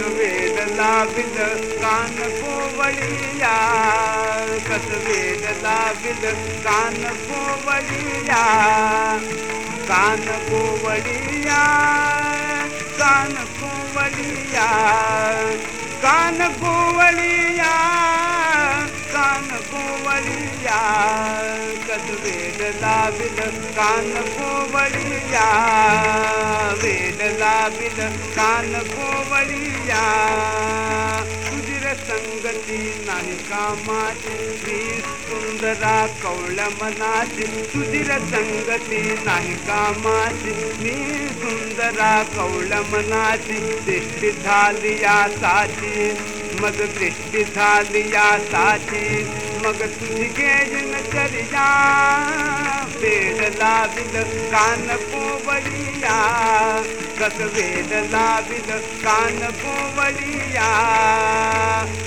लाविल कान को वलिया कस वेद लाविल कान को वलिया कान को वलिया कान को वलिया कान को वलिया कान को वलिया कस वेद लाविल कान को लाविल कान को वलिया तुझीर संगती नाही कामाची सुंदरा कवळ मनाची तुझीर संगती नाही कामाची मी सुंदरा कवळ मनाची दृष्टी झाली यासाठी मग दृष्टी झाली यासाठी मग तुझी गेजन करिया वेद लाविल कान पोवळिया कस वेद लाविल कान पोवळिया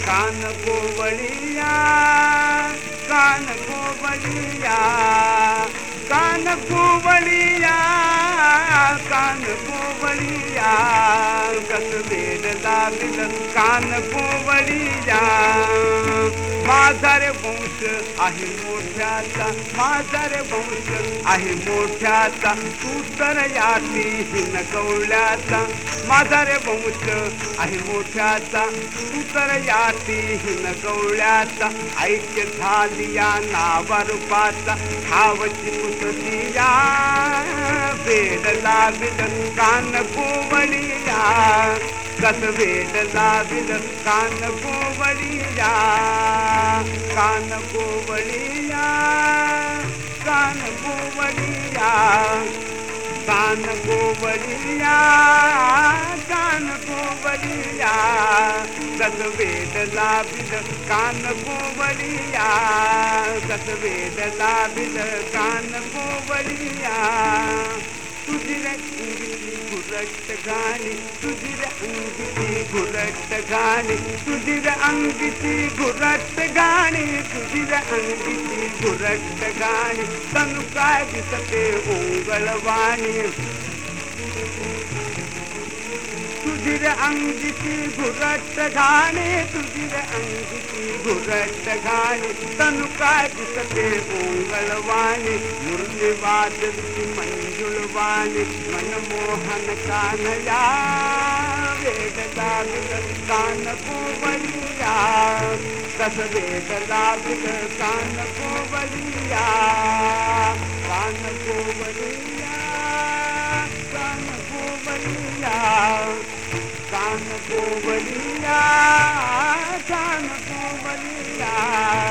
कान पोवळिया कान पोवळिया कान पोवळिया कान पोवळिया कस वेद लाविल कान पोवळिया माझा रे वंश आहे मोठ्याचा माझा रे वंश आहे मोठ्याचा. तू तर याती हिन गवल्याचा माझा रे वंश आहे मोठ्याचा. तू तर याती हिन गवल्याचा ऐक्य झाली या नावा रूपाचा. खावची पुसलिया वेड लाविल कान कोवळिया कस वेड लाविल कान कोवळिया कान कोवळिया कान कोवळिया कान कोवळिया कान कोवळिया कस वेद लाविल कान कोवळिया कस वेद लाविल कान कोवळिया तुझी रंगीची घुरट गाणी तुझी घुरट गाणी तुझी अंगीची घुरट गाणी तुझी अंगीची घुरट गाणी तनु काय दिसते ओंगळवाणी तुझी अंगीची घुरट गाणी तुझी अंगीची घुरट गाणी तनु काय दिसते ओंगळवाणी मुरली वादली मंजुळवाणी मनमोहन कानया वेद लाविल कान कोवलिया कस वेद लाविल कान कोवलिया कान कोवलिया कान कोवलिया कान कोवलिया कान कोवलिया कस वेद लाविल वेद लाविल वेद लाविल